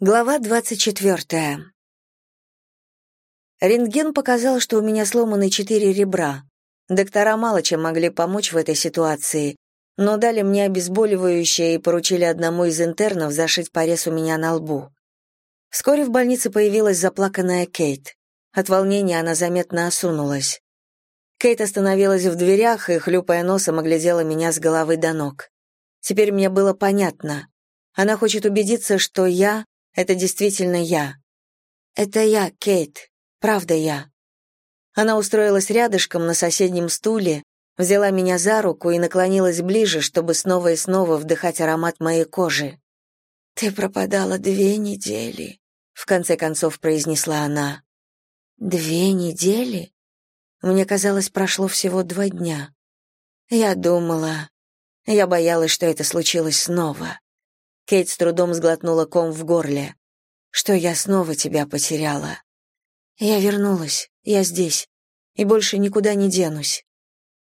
Глава 24. Рентген показал, что у меня сломаны четыре ребра. Доктора мало чем могли помочь в этой ситуации, но дали мне обезболивающее и поручили одному из интернов зашить порез у меня на лбу. Вскоре в больнице появилась заплаканная Кейт. От волнения она заметно осунулась. Кейт остановилась в дверях и, хлюпая носом, оглядела меня с головы до ног. Теперь мне было понятно. Она хочет убедиться, что я это действительно я. Это я, Кейт. Правда я. Она устроилась рядышком на соседнем стуле, взяла меня за руку и наклонилась ближе, чтобы снова и снова вдыхать аромат моей кожи. «Ты пропадала две недели», — в конце концов произнесла она. «Две недели?» Мне казалось, прошло всего два дня. Я думала... Я боялась, что это случилось снова. Кейт с трудом сглотнула ком в горле. Что я снова тебя потеряла. Я вернулась, я здесь, и больше никуда не денусь.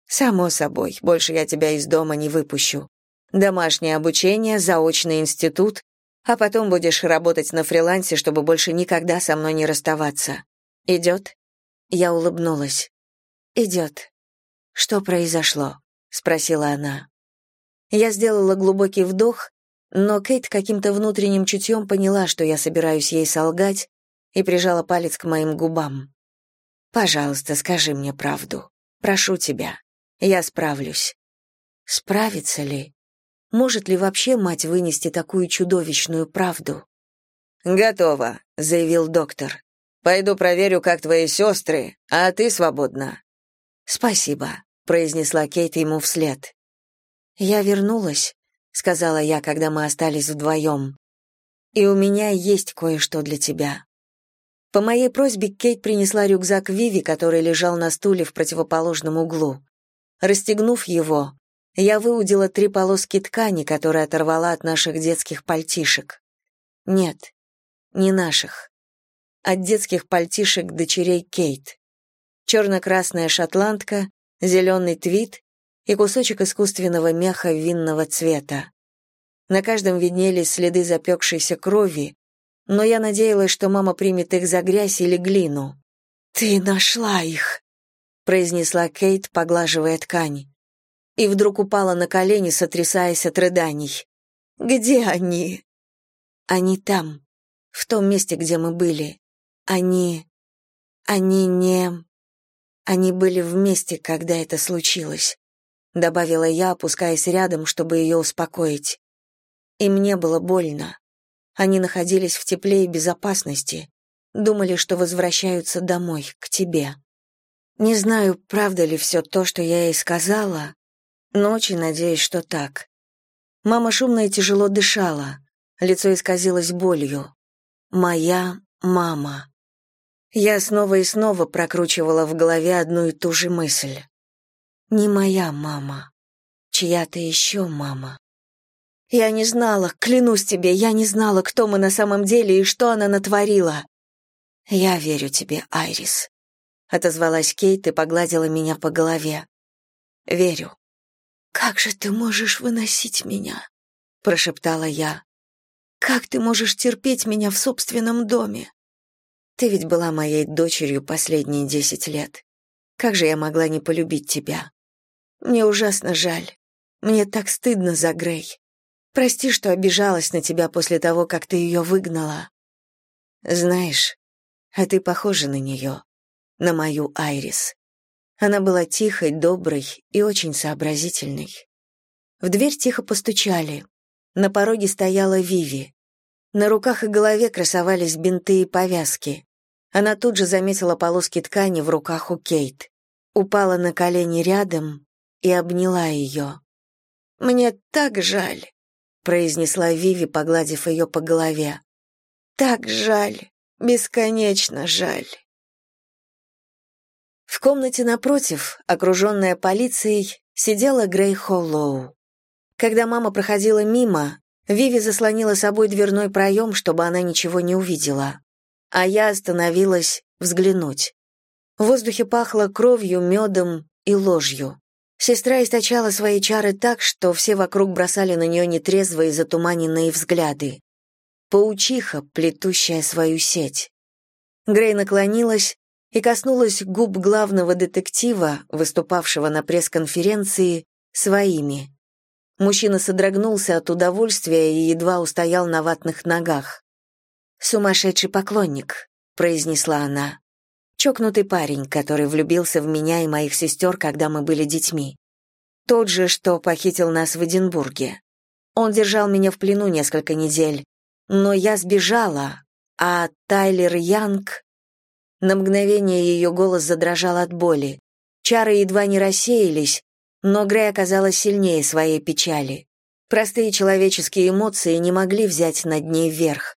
Само собой, больше я тебя из дома не выпущу. Домашнее обучение, заочный институт, а потом будешь работать на фрилансе, чтобы больше никогда со мной не расставаться. Идет?» Я улыбнулась. «Идет». «Что произошло?» — спросила она. Я сделала глубокий вдох но Кейт каким-то внутренним чутьем поняла, что я собираюсь ей солгать, и прижала палец к моим губам. «Пожалуйста, скажи мне правду. Прошу тебя. Я справлюсь». Справится ли? Может ли вообще мать вынести такую чудовищную правду? «Готово», — заявил доктор. «Пойду проверю, как твои сестры, а ты свободна». «Спасибо», — произнесла Кейт ему вслед. Я вернулась, сказала я, когда мы остались вдвоем. И у меня есть кое-что для тебя. По моей просьбе Кейт принесла рюкзак Виви, который лежал на стуле в противоположном углу. Расстегнув его, я выудила три полоски ткани, которые оторвала от наших детских пальтишек. Нет, не наших. От детских пальтишек дочерей Кейт. Черно-красная шотландка, зеленый твит и кусочек искусственного меха винного цвета. На каждом виднелись следы запекшейся крови, но я надеялась, что мама примет их за грязь или глину. «Ты нашла их!» — произнесла Кейт, поглаживая ткань. И вдруг упала на колени, сотрясаясь от рыданий. «Где они?» «Они там, в том месте, где мы были. Они... они не... Они были вместе, когда это случилось добавила я, опускаясь рядом, чтобы ее успокоить. И мне было больно. Они находились в тепле и безопасности, думали, что возвращаются домой, к тебе. Не знаю, правда ли все то, что я ей сказала, но очень надеюсь, что так. Мама шумно и тяжело дышала, лицо исказилось болью. Моя мама. Я снова и снова прокручивала в голове одну и ту же мысль. Не моя мама. Чья-то еще мама. Я не знала, клянусь тебе, я не знала, кто мы на самом деле и что она натворила. Я верю тебе, Айрис, отозвалась Кейт и погладила меня по голове. Верю. Как же ты можешь выносить меня? прошептала я. Как ты можешь терпеть меня в собственном доме? Ты ведь была моей дочерью последние десять лет. Как же я могла не полюбить тебя? Мне ужасно жаль. Мне так стыдно за Грей. Прости, что обижалась на тебя после того, как ты ее выгнала. Знаешь, а ты похожа на нее, на мою Айрис. Она была тихой, доброй и очень сообразительной. В дверь тихо постучали. На пороге стояла Виви. На руках и голове красовались бинты и повязки. Она тут же заметила полоски ткани в руках у Кейт. Упала на колени рядом и обняла ее. «Мне так жаль», — произнесла Виви, погладив ее по голове. «Так жаль, бесконечно жаль». В комнате напротив, окруженная полицией, сидела Грей Холлоу. Когда мама проходила мимо, Виви заслонила собой дверной проем, чтобы она ничего не увидела. А я остановилась взглянуть. В воздухе пахло кровью, медом и ложью. Сестра источала свои чары так, что все вокруг бросали на нее нетрезвые затуманенные взгляды. паучиха, плетущая свою сеть. Грей наклонилась и коснулась губ главного детектива, выступавшего на пресс-конференции, своими. Мужчина содрогнулся от удовольствия и едва устоял на ватных ногах. «Сумасшедший поклонник», — произнесла она. «Чокнутый парень, который влюбился в меня и моих сестер, когда мы были детьми. Тот же, что похитил нас в Эдинбурге. Он держал меня в плену несколько недель, но я сбежала, а Тайлер Янг...» На мгновение ее голос задрожал от боли. Чары едва не рассеялись, но Грей оказалась сильнее своей печали. Простые человеческие эмоции не могли взять над ней верх.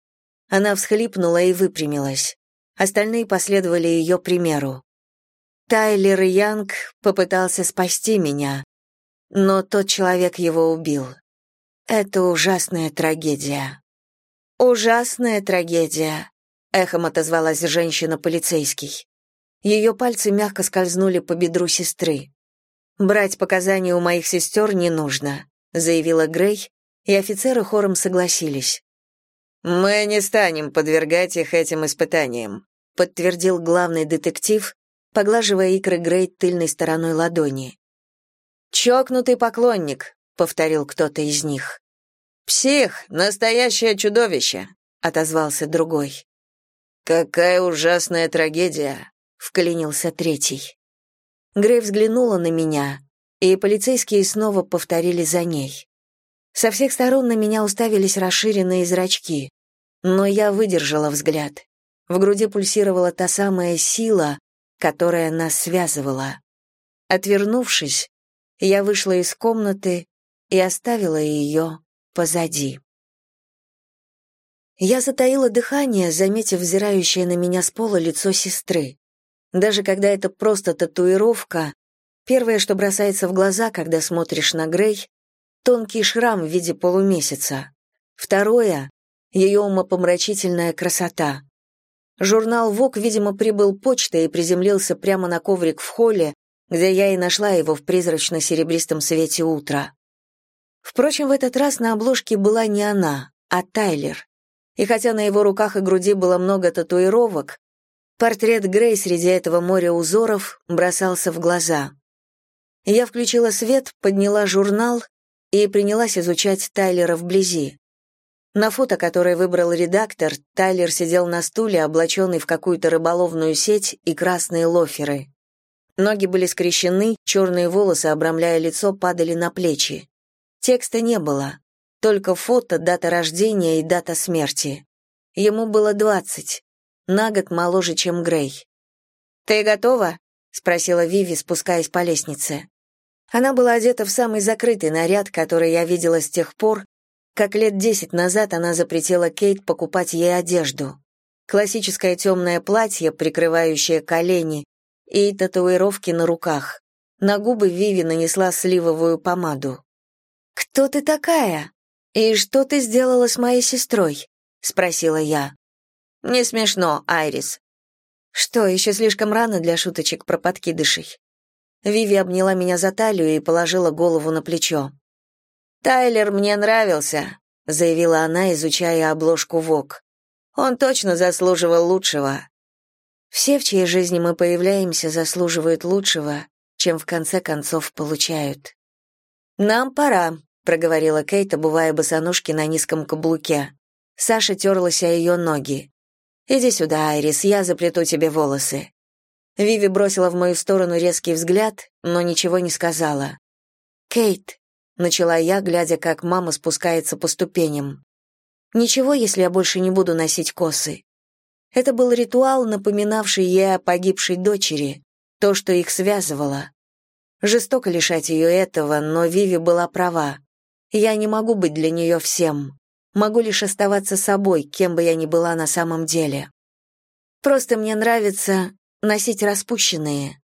Она всхлипнула и выпрямилась. Остальные последовали ее примеру. Тайлер Янг попытался спасти меня, но тот человек его убил. Это ужасная трагедия. Ужасная трагедия, эхом отозвалась женщина-полицейский. Ее пальцы мягко скользнули по бедру сестры. «Брать показания у моих сестер не нужно», — заявила Грей, и офицеры хором согласились. «Мы не станем подвергать их этим испытаниям», — подтвердил главный детектив, поглаживая икры Грей тыльной стороной ладони. «Чокнутый поклонник», — повторил кто-то из них. «Псих, настоящее чудовище», — отозвался другой. «Какая ужасная трагедия», — вклинился третий. Грей взглянула на меня, и полицейские снова повторили за ней. Со всех сторон на меня уставились расширенные зрачки, но я выдержала взгляд. В груди пульсировала та самая сила, которая нас связывала. Отвернувшись, я вышла из комнаты и оставила ее позади. Я затаила дыхание, заметив взирающее на меня с пола лицо сестры. Даже когда это просто татуировка, первое, что бросается в глаза, когда смотришь на Грей, тонкий шрам в виде полумесяца. Второе — ее умопомрачительная красота. Журнал «Вок», видимо, прибыл почтой и приземлился прямо на коврик в холле, где я и нашла его в призрачно-серебристом свете утра. Впрочем, в этот раз на обложке была не она, а Тайлер. И хотя на его руках и груди было много татуировок, Портрет Грей среди этого моря узоров бросался в глаза. Я включила свет, подняла журнал и принялась изучать Тайлера вблизи. На фото, которое выбрал редактор, Тайлер сидел на стуле, облаченный в какую-то рыболовную сеть и красные лоферы. Ноги были скрещены, черные волосы, обрамляя лицо, падали на плечи. Текста не было, только фото, дата рождения и дата смерти. Ему было двадцать на год моложе, чем Грей. «Ты готова?» — спросила Виви, спускаясь по лестнице. Она была одета в самый закрытый наряд, который я видела с тех пор, как лет десять назад она запретила Кейт покупать ей одежду. Классическое темное платье, прикрывающее колени, и татуировки на руках. На губы Виви нанесла сливовую помаду. «Кто ты такая? И что ты сделала с моей сестрой?» — спросила я. Не смешно, Айрис. Что, еще слишком рано для шуточек про подкидышей? Виви обняла меня за талию и положила голову на плечо. Тайлер мне нравился, заявила она, изучая обложку Вок. Он точно заслуживал лучшего. Все, в чьей жизни мы появляемся, заслуживают лучшего, чем в конце концов получают. Нам пора, проговорила Кейт, обувая босоножки на низком каблуке. Саша терлась о ее ноги. «Иди сюда, Айрис, я заплету тебе волосы». Виви бросила в мою сторону резкий взгляд, но ничего не сказала. «Кейт», — начала я, глядя, как мама спускается по ступеням. «Ничего, если я больше не буду носить косы». Это был ритуал, напоминавший ей о погибшей дочери, то, что их связывало. Жестоко лишать ее этого, но Виви была права. Я не могу быть для нее всем. Могу лишь оставаться собой, кем бы я ни была на самом деле. Просто мне нравится носить распущенные.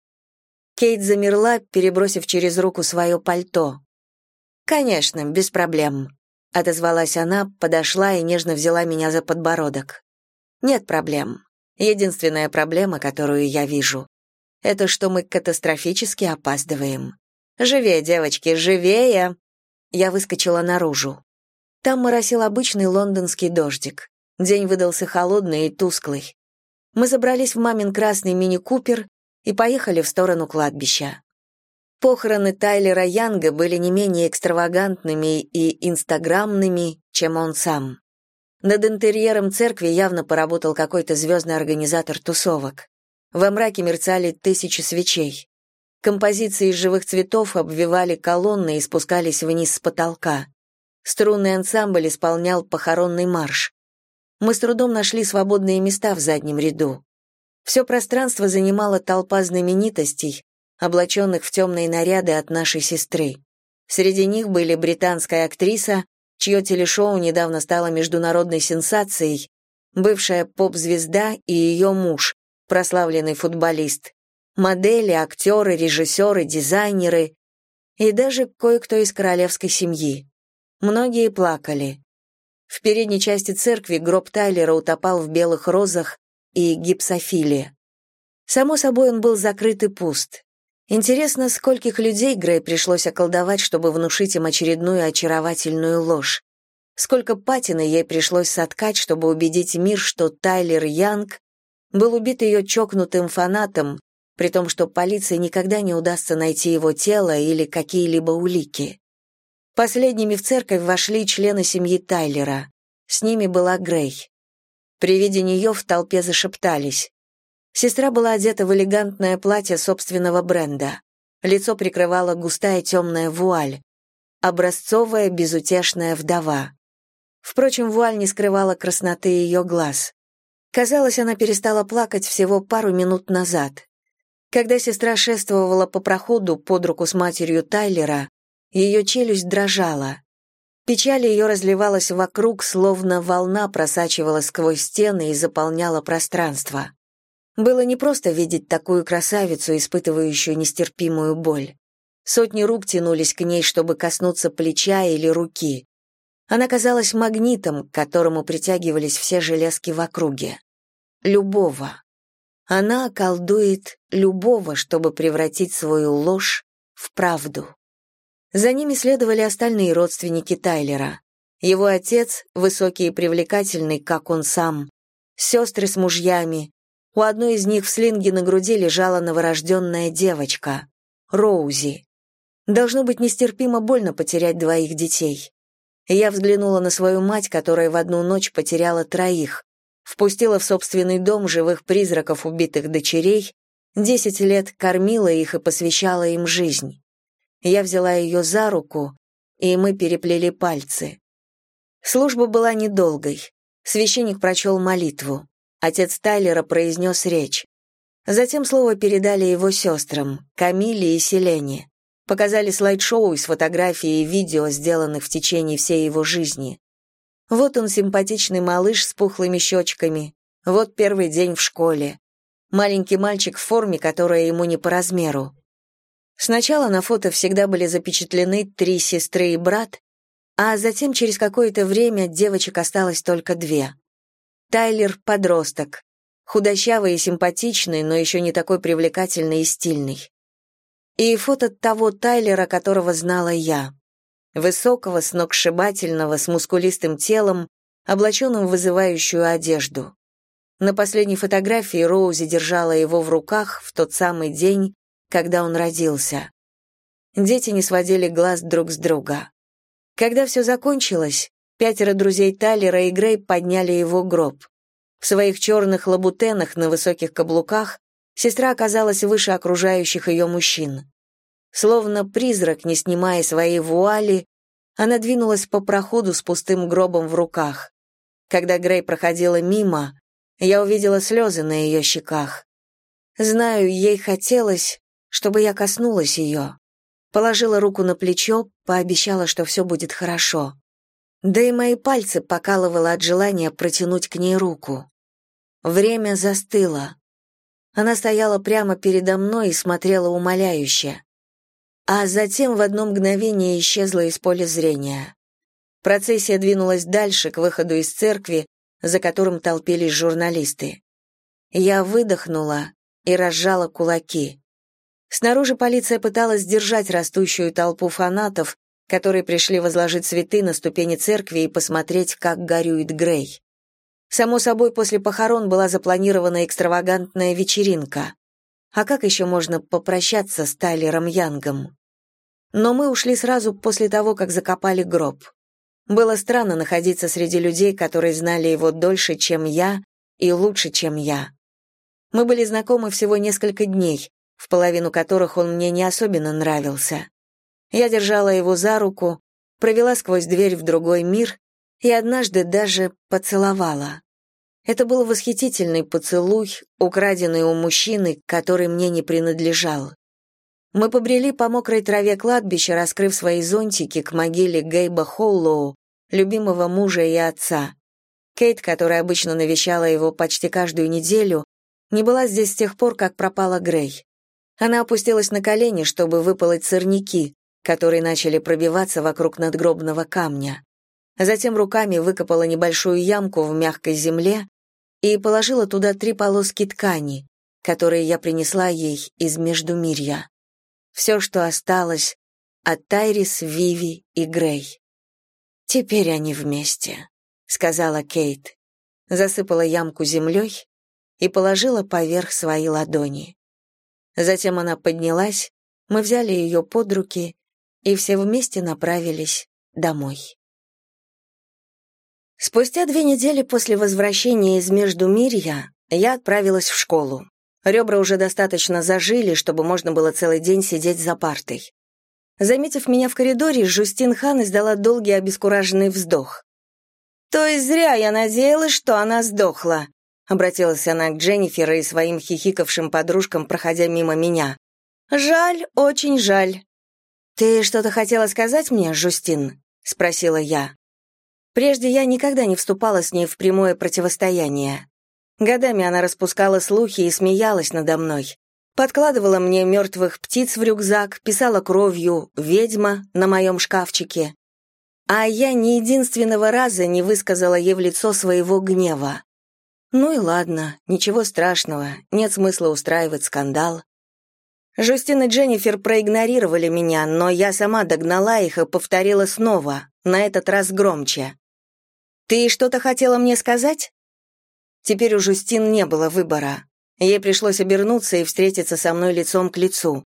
Кейт замерла, перебросив через руку свое пальто. «Конечно, без проблем», — отозвалась она, подошла и нежно взяла меня за подбородок. «Нет проблем. Единственная проблема, которую я вижу, это что мы катастрофически опаздываем. Живее, девочки, живее!» Я выскочила наружу. Там моросил обычный лондонский дождик. День выдался холодный и тусклый. Мы забрались в мамин красный мини-купер и поехали в сторону кладбища. Похороны Тайлера Янга были не менее экстравагантными и инстаграмными, чем он сам. Над интерьером церкви явно поработал какой-то звездный организатор тусовок. Во мраке мерцали тысячи свечей. Композиции из живых цветов обвивали колонны и спускались вниз с потолка. Струнный ансамбль исполнял похоронный марш. Мы с трудом нашли свободные места в заднем ряду. Все пространство занимала толпа знаменитостей, облаченных в темные наряды от нашей сестры. Среди них были британская актриса, чье телешоу недавно стало международной сенсацией, бывшая поп-звезда и ее муж, прославленный футболист, модели, актеры, режиссеры, дизайнеры и даже кое-кто из королевской семьи. Многие плакали. В передней части церкви гроб Тайлера утопал в белых розах и гипсофиле. Само собой, он был закрыт и пуст. Интересно, скольких людей Грей пришлось околдовать, чтобы внушить им очередную очаровательную ложь. Сколько патины ей пришлось соткать, чтобы убедить мир, что Тайлер Янг был убит ее чокнутым фанатом, при том, что полиции никогда не удастся найти его тело или какие-либо улики. Последними в церковь вошли члены семьи Тайлера. С ними была Грей. При виде нее в толпе зашептались. Сестра была одета в элегантное платье собственного бренда. Лицо прикрывала густая темная вуаль. Образцовая, безутешная вдова. Впрочем, вуаль не скрывала красноты ее глаз. Казалось, она перестала плакать всего пару минут назад. Когда сестра шествовала по проходу под руку с матерью Тайлера, ее челюсть дрожала. Печаль ее разливалась вокруг, словно волна просачивалась сквозь стены и заполняла пространство. Было непросто видеть такую красавицу, испытывающую нестерпимую боль. Сотни рук тянулись к ней, чтобы коснуться плеча или руки. Она казалась магнитом, к которому притягивались все железки в округе. Любого. Она околдует любого, чтобы превратить свою ложь в правду. За ними следовали остальные родственники Тайлера. Его отец, высокий и привлекательный, как он сам, сестры с мужьями, у одной из них в слинге на груди лежала новорожденная девочка, Роузи. Должно быть нестерпимо больно потерять двоих детей. Я взглянула на свою мать, которая в одну ночь потеряла троих, впустила в собственный дом живых призраков убитых дочерей, десять лет кормила их и посвящала им жизнь. Я взяла ее за руку, и мы переплели пальцы. Служба была недолгой. Священник прочел молитву. Отец Тайлера произнес речь. Затем слово передали его сестрам, Камиле и Селене. Показали слайд-шоу из фотографий и видео, сделанных в течение всей его жизни. Вот он, симпатичный малыш с пухлыми щечками. Вот первый день в школе. Маленький мальчик в форме, которая ему не по размеру. Сначала на фото всегда были запечатлены три сестры и брат, а затем через какое-то время девочек осталось только две. Тайлер — подросток. Худощавый и симпатичный, но еще не такой привлекательный и стильный. И фото того Тайлера, которого знала я. Высокого, сногсшибательного, с мускулистым телом, облаченным в вызывающую одежду. На последней фотографии Роузи держала его в руках в тот самый день, когда он родился. Дети не сводили глаз друг с друга. Когда все закончилось, Пятеро друзей Талера и Грей подняли его гроб. В своих черных лабутенах на высоких каблуках сестра оказалась выше окружающих ее мужчин. Словно призрак, не снимая своей вуали, она двинулась по проходу с пустым гробом в руках. Когда Грей проходила мимо, я увидела слезы на ее щеках. Знаю, ей хотелось, чтобы я коснулась ее. Положила руку на плечо, пообещала, что все будет хорошо. Да и мои пальцы покалывало от желания протянуть к ней руку. Время застыло. Она стояла прямо передо мной и смотрела умоляюще. А затем в одно мгновение исчезла из поля зрения. Процессия двинулась дальше, к выходу из церкви, за которым толпились журналисты. Я выдохнула и разжала кулаки. Снаружи полиция пыталась сдержать растущую толпу фанатов, которые пришли возложить цветы на ступени церкви и посмотреть, как горюет Грей. Само собой, после похорон была запланирована экстравагантная вечеринка. А как еще можно попрощаться с Тайлером Янгом? Но мы ушли сразу после того, как закопали гроб. Было странно находиться среди людей, которые знали его дольше, чем я, и лучше, чем я. Мы были знакомы всего несколько дней, в половину которых он мне не особенно нравился. Я держала его за руку, провела сквозь дверь в другой мир и однажды даже поцеловала. Это был восхитительный поцелуй, украденный у мужчины, который мне не принадлежал. Мы побрели по мокрой траве кладбища, раскрыв свои зонтики к могиле Гейба Холлоу, любимого мужа и отца. Кейт, которая обычно навещала его почти каждую неделю, не была здесь с тех пор, как пропала Грей. Она опустилась на колени, чтобы выполоть сорняки, которые начали пробиваться вокруг надгробного камня. Затем руками выкопала небольшую ямку в мягкой земле и положила туда три полоски ткани, которые я принесла ей из Междумирья. Все, что осталось от Тайрис, Виви и Грей. «Теперь они вместе», — сказала Кейт. Засыпала ямку землей и положила поверх свои ладони. Затем она поднялась, мы взяли ее под руки и все вместе направились домой. Спустя две недели после возвращения из Междумирья я отправилась в школу. Ребра уже достаточно зажили, чтобы можно было целый день сидеть за партой. Заметив меня в коридоре, Жустин Хан издала долгий обескураженный вздох. «То есть зря я надеялась, что она сдохла», обратилась она к Дженнифер и своим хихикавшим подружкам, проходя мимо меня. «Жаль, очень жаль». «Ты что-то хотела сказать мне, Жустин?» — спросила я. Прежде я никогда не вступала с ней в прямое противостояние. Годами она распускала слухи и смеялась надо мной. Подкладывала мне мертвых птиц в рюкзак, писала кровью «ведьма» на моем шкафчике. А я ни единственного раза не высказала ей в лицо своего гнева. Ну и ладно, ничего страшного, нет смысла устраивать скандал. Жустин и Дженнифер проигнорировали меня, но я сама догнала их и повторила снова, на этот раз громче. «Ты что-то хотела мне сказать?» Теперь у Жустин не было выбора. Ей пришлось обернуться и встретиться со мной лицом к лицу.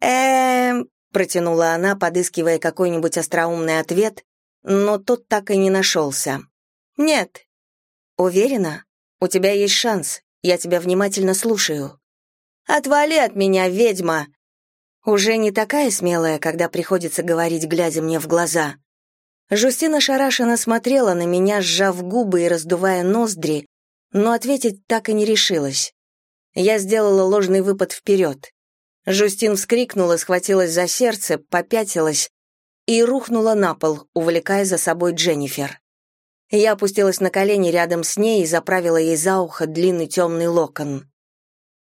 «Эм...» — протянула она, подыскивая какой-нибудь остроумный ответ, но тот так и не нашелся. «Нет». «Уверена? У тебя есть шанс. Я тебя внимательно слушаю». «Отвали от меня, ведьма!» Уже не такая смелая, когда приходится говорить, глядя мне в глаза. Жустина шарашенно смотрела на меня, сжав губы и раздувая ноздри, но ответить так и не решилась. Я сделала ложный выпад вперед. Жустин вскрикнула, схватилась за сердце, попятилась и рухнула на пол, увлекая за собой Дженнифер. Я опустилась на колени рядом с ней и заправила ей за ухо длинный темный локон.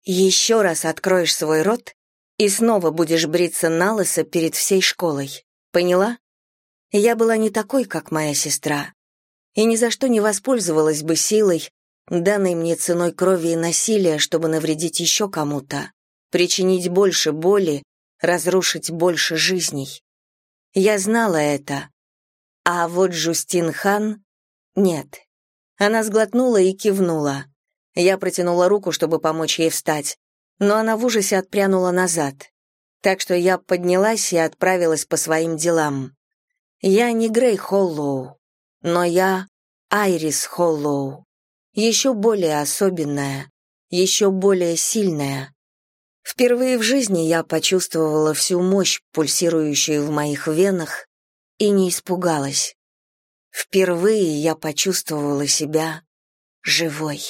«Еще раз откроешь свой рот и снова будешь бриться на лысо перед всей школой. Поняла?» Я была не такой, как моя сестра, и ни за что не воспользовалась бы силой, данной мне ценой крови и насилия, чтобы навредить еще кому-то, причинить больше боли, разрушить больше жизней. Я знала это. А вот Жустин Хан — нет. Она сглотнула и кивнула. Я протянула руку, чтобы помочь ей встать, но она в ужасе отпрянула назад. Так что я поднялась и отправилась по своим делам. Я не Грей Холлоу, но я Айрис Холлоу, еще более особенная, еще более сильная. Впервые в жизни я почувствовала всю мощь, пульсирующую в моих венах, и не испугалась. Впервые я почувствовала себя живой.